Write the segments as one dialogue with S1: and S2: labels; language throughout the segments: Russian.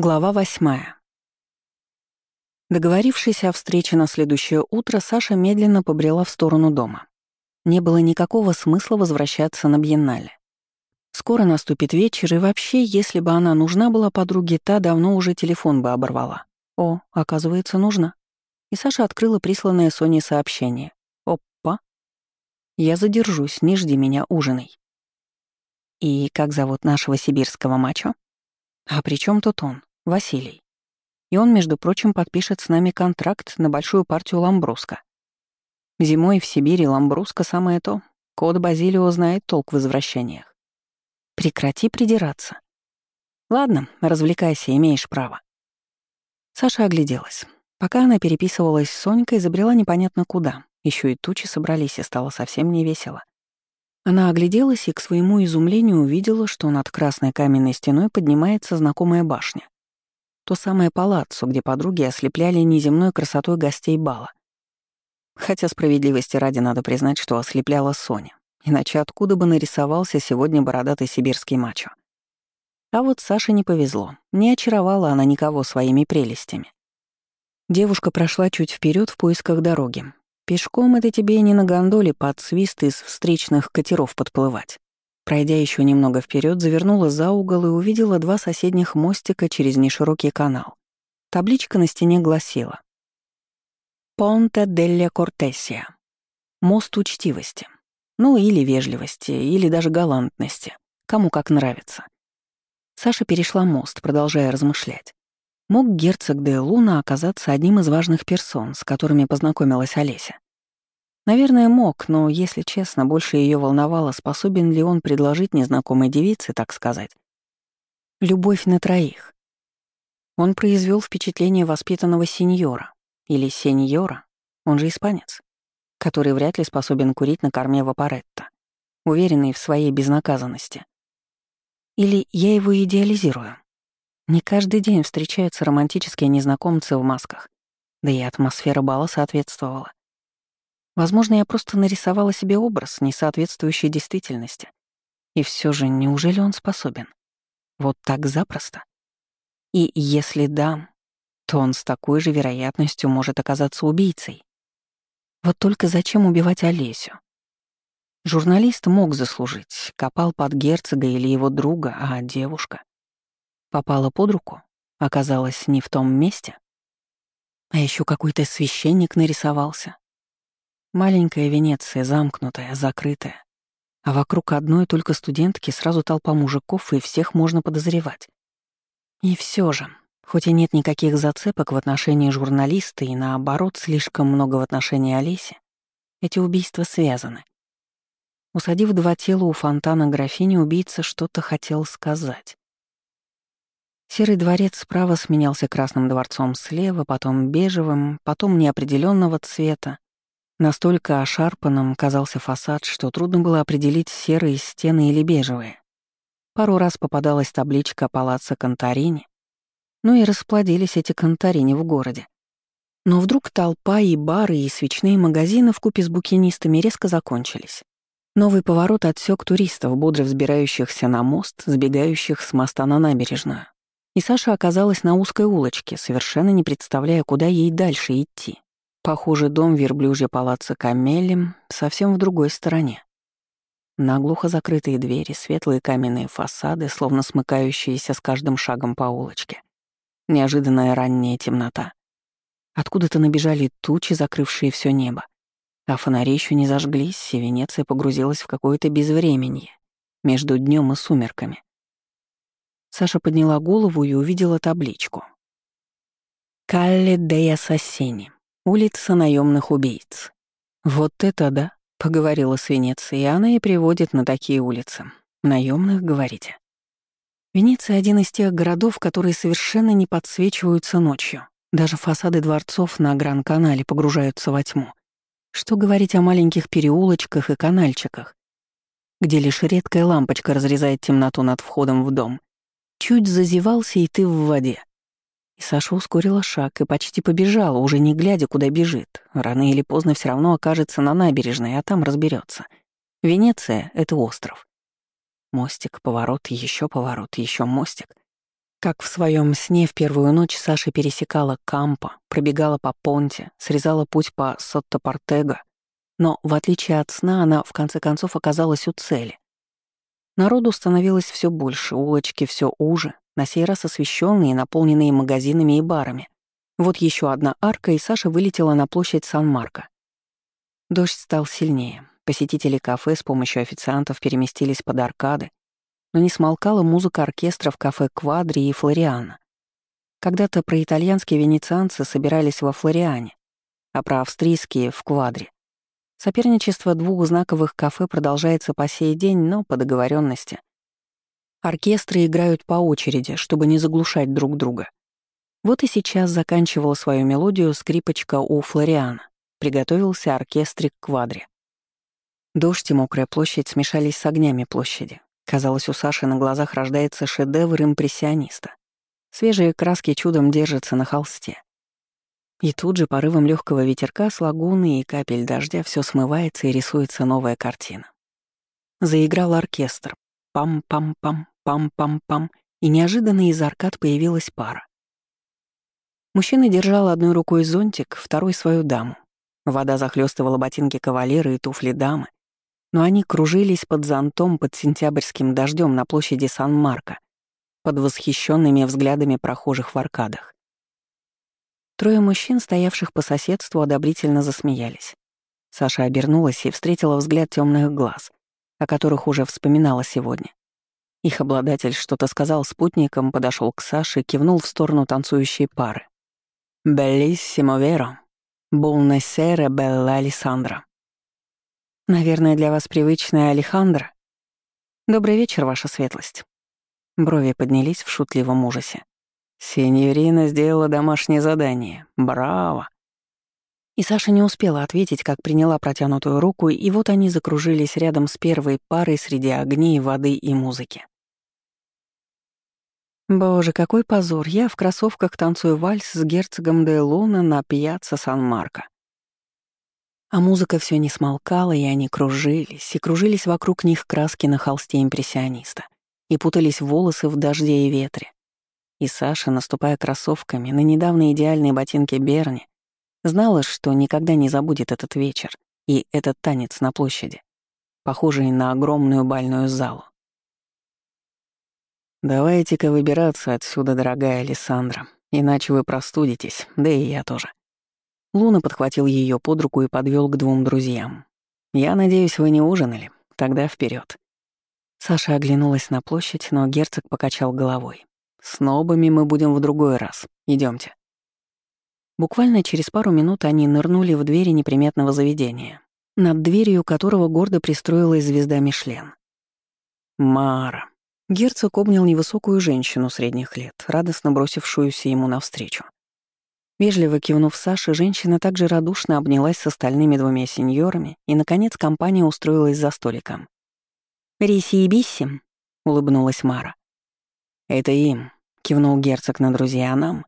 S1: Глава восьмая. Договорившись о встрече на следующее утро, Саша медленно побрела в сторону дома. Не было никакого смысла возвращаться на Бьеннале. Скоро наступит вечер, и вообще, если бы она нужна была подруге, та давно уже телефон бы оборвала. О, оказывается, нужна. И Саша открыла присланное Соне сообщение. Опа. Я задержусь, не жди меня, ужиной. И как зовут нашего сибирского мачо? А при чем тут он? Василий. И он, между прочим, подпишет с нами контракт на большую партию ламбруска. Зимой в Сибири ламбруска самое то. Кот Базилио знает толк в возвращениях. Прекрати придираться. Ладно, развлекайся, имеешь право. Саша огляделась. Пока она переписывалась с Сонькой, забрела непонятно куда. Еще и тучи собрались, и стало совсем не весело. Она огляделась и, к своему изумлению, увидела, что над красной каменной стеной поднимается знакомая башня. То самое палаццо, где подруги ослепляли неземной красотой гостей бала. Хотя справедливости ради надо признать, что ослепляла Соня. Иначе откуда бы нарисовался сегодня бородатый сибирский мачо? А вот Саше не повезло. Не очаровала она никого своими прелестями. Девушка прошла чуть вперед в поисках дороги, Пешком это тебе не на гондоле под свист из встречных катеров подплывать. Пройдя еще немного вперед, завернула за угол и увидела два соседних мостика через неширокий канал. Табличка на стене гласила «Понте делля Кортесия» — «Мост учтивости». Ну, или вежливости, или даже галантности. Кому как нравится. Саша перешла мост, продолжая размышлять. Мог герцог де Луна оказаться одним из важных персон, с которыми познакомилась Олеся? Наверное, мог, но, если честно, больше ее волновало, способен ли он предложить незнакомой девице, так сказать, любовь на троих. Он произвел впечатление воспитанного сеньора, или сеньора, он же испанец, который вряд ли способен курить на корме вапоретто, уверенный в своей безнаказанности. Или я его идеализирую. Не каждый день встречаются романтические незнакомцы в масках. Да и атмосфера бала соответствовала. Возможно, я просто нарисовала себе образ, не соответствующий действительности. И все же, неужели он способен? Вот так запросто? И если да, то он с такой же вероятностью может оказаться убийцей. Вот только зачем убивать Олесю? Журналист мог заслужить, копал под герцога или его друга, а девушка... Попала под руку, оказалась не в том месте. А еще какой-то священник нарисовался. Маленькая Венеция, замкнутая, закрытая. А вокруг одной только студентки сразу толпа мужиков, и всех можно подозревать. И все же, хоть и нет никаких зацепок в отношении журналиста и наоборот слишком много в отношении Олеси, эти убийства связаны. Усадив два тела у фонтана графини, убийца что-то хотел сказать. Серый дворец справа сменялся красным дворцом слева, потом бежевым, потом неопределенного цвета. Настолько ошарпанным казался фасад, что трудно было определить, серые стены или бежевые. Пару раз попадалась табличка палаца Конторини, ну и расплодились эти Конторини в городе. Но вдруг толпа и бары, и свечные магазины в купе с букинистами резко закончились. Новый поворот отсек туристов, бодро взбирающихся на мост, сбегающих с моста на набережную. И Саша оказалась на узкой улочке, совершенно не представляя, куда ей дальше идти. Похоже, дом верблюжья палаца Камелем совсем в другой стороне. Наглухо закрытые двери, светлые каменные фасады, словно смыкающиеся с каждым шагом по улочке. Неожиданная ранняя темнота. Откуда-то набежали тучи, закрывшие все небо. А фонари еще не зажглись, и Венеция погрузилась в какое-то безвременье между днем и сумерками. Саша подняла голову и увидела табличку. «Калле де Ассасини. Улица наемных убийц». «Вот это да», — поговорила с Венецией, и она и приводит на такие улицы. Наемных, говорите. Венеция — один из тех городов, которые совершенно не подсвечиваются ночью. Даже фасады дворцов на Гран-канале погружаются во тьму. Что говорить о маленьких переулочках и канальчиках, где лишь редкая лампочка разрезает темноту над входом в дом. Чуть зазевался, и ты в воде. И Саша ускорила шаг и почти побежала, уже не глядя, куда бежит. Рано или поздно все равно окажется на набережной, а там разберется. Венеция — это остров. Мостик, поворот, еще поворот, еще мостик. Как в своем сне в первую ночь Саша пересекала Кампо, пробегала по Понте, срезала путь по Сотто-Портего, но, в отличие от сна, она в конце концов оказалась у цели. Народу становилось все больше, улочки все уже, на сей раз освещенные наполненные магазинами и барами. Вот еще одна арка, и Саша вылетела на площадь Сан-Марко. Дождь стал сильнее. Посетители кафе с помощью официантов переместились под аркады, но не смолкала музыка оркестра в кафе «Квадри» и «Флориана». Когда-то про итальянские венецианцы собирались во Флориане, а про австрийские — в «Квадре». Соперничество двух знаковых кафе продолжается по сей день, но по договоренности. Оркестры играют по очереди, чтобы не заглушать друг друга. Вот и сейчас заканчивала свою мелодию скрипочка у Флориана. Приготовился оркестрик «Квадри». Дождь и мокрая площадь смешались с огнями площади. Казалось, у Саши на глазах рождается шедевр импрессиониста. Свежие краски чудом держатся на холсте. И тут же порывом легкого ветерка с лагуны и капель дождя все смывается и рисуется новая картина. Заиграл оркестр. Пам-пам-пам, пам-пам-пам, и неожиданно из аркад появилась пара. Мужчина держал одной рукой зонтик, второй — свою даму. Вода захлестывала ботинки кавалера и туфли дамы, но они кружились под зонтом под сентябрьским дождем на площади Сан-Марко, под восхищенными взглядами прохожих в аркадах. Трое мужчин, стоявших по соседству, одобрительно засмеялись. Саша обернулась и встретила взгляд темных глаз, о которых уже вспоминала сегодня. Их обладатель что-то сказал спутникам, подошел к Саше, кивнул в сторону танцующей пары. «Беллиссимо веро. Булнесере белла Александра». Наверное, для вас привычная Алехандра. Добрый вечер, ваша светлость. Брови поднялись в шутливом ужасе. Сеньорина сделала домашнее задание. Браво. И Саша не успела ответить, как приняла протянутую руку, и вот они закружились рядом с первой парой среди огней, воды и музыки. Боже, какой позор! Я в кроссовках танцую вальс с герцогом де Луна на пьяцца Сан-Марко. А музыка все не смолкала, и они кружились, и кружились вокруг них краски на холсте импрессиониста, и путались волосы в дожде и ветре. И Саша, наступая кроссовками на недавно идеальные ботинки Берни, знала, что никогда не забудет этот вечер и этот танец на площади, похожий на огромную бальную залу. «Давайте-ка выбираться отсюда, дорогая Александра, иначе вы простудитесь, да и я тоже». Луна подхватил ее под руку и подвел к двум друзьям. «Я надеюсь, вы не ужинали? Тогда вперед. Саша оглянулась на площадь, но герцог покачал головой. «С нобами мы будем в другой раз. Идемте. Буквально через пару минут они нырнули в двери неприметного заведения, над дверью которого гордо пристроилась звезда Мишлен. «Мара». Герцог обнял невысокую женщину средних лет, радостно бросившуюся ему навстречу. Вежливо кивнув Саше, женщина также радушно обнялась с остальными двумя сеньорами, и, наконец, компания устроилась за столиком. «Риси и Бисси», — улыбнулась Мара. «Это им», — кивнул герцог на друзья, а нам.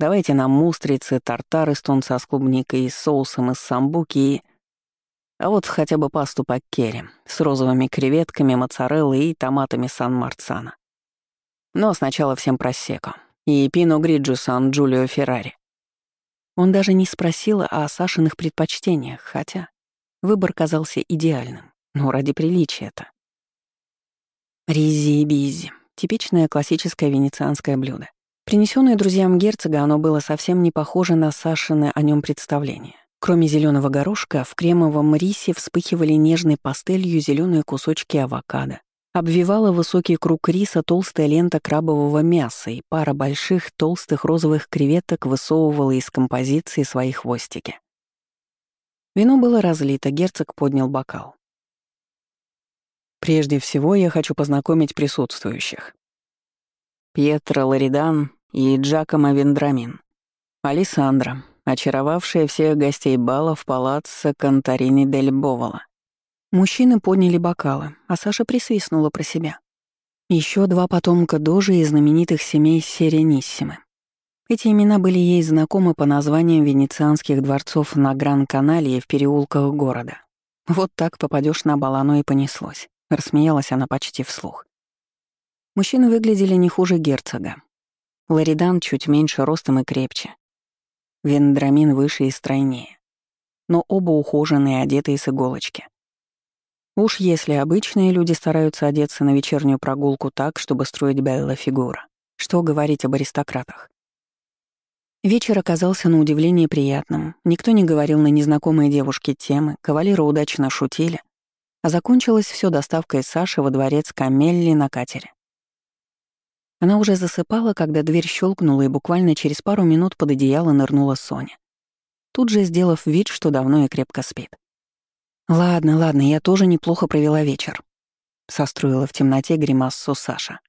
S1: «Давайте нам устрицы, тартары с тунца с клубникой и соусом из самбуки и...» А вот хотя бы пасту по керри с розовыми креветками, моцареллой и томатами Сан-Марцана. Но сначала всем просеко. И пино гриджо Сан-Джулио Феррари. Он даже не спросил о Сашиных предпочтениях, хотя выбор казался идеальным, но ради приличия-то. Ризи и бизи — типичное классическое венецианское блюдо. Принесённое друзьям герцога, оно было совсем не похоже на Сашины о нем представление. Кроме зеленого горошка, в кремовом рисе вспыхивали нежной пастелью зеленые кусочки авокадо, Обвивала высокий круг риса толстая лента крабового мяса, и пара больших толстых розовых креветок высовывала из композиции свои хвостики. Вино было разлито, герцог поднял бокал. Прежде всего я хочу познакомить присутствующих. Пьетро Лоридан и Джакомо Вендрамин. Алессандра, очаровавшая всех гостей бала в палаццо Конторини дель Бовола. Мужчины подняли бокалы, а Саша присвистнула про себя. Еще два потомка Дожи из знаменитых семей Серениссимы. Эти имена были ей знакомы по названиям венецианских дворцов на Гран-Канале и в переулках города. Вот так попадешь на бал, оно и понеслось. Рассмеялась она почти вслух. Мужчины выглядели не хуже герцога. Ларидан чуть меньше ростом и крепче. Вендрамин выше и стройнее. Но оба ухоженные, одетые с иголочки. Уж если обычные люди стараются одеться на вечернюю прогулку так, чтобы строить Белла фигура, что говорить об аристократах? Вечер оказался на удивление приятным. Никто не говорил на незнакомые девушки темы, кавалеры удачно шутили, а закончилось все доставкой Саши во дворец Камелли на катере. Она уже засыпала, когда дверь щелкнула, и буквально через пару минут под одеяло нырнула Соня. Тут же сделав вид, что давно и крепко спит. «Ладно, ладно, я тоже неплохо провела вечер», — состроила в темноте гримассу Саша.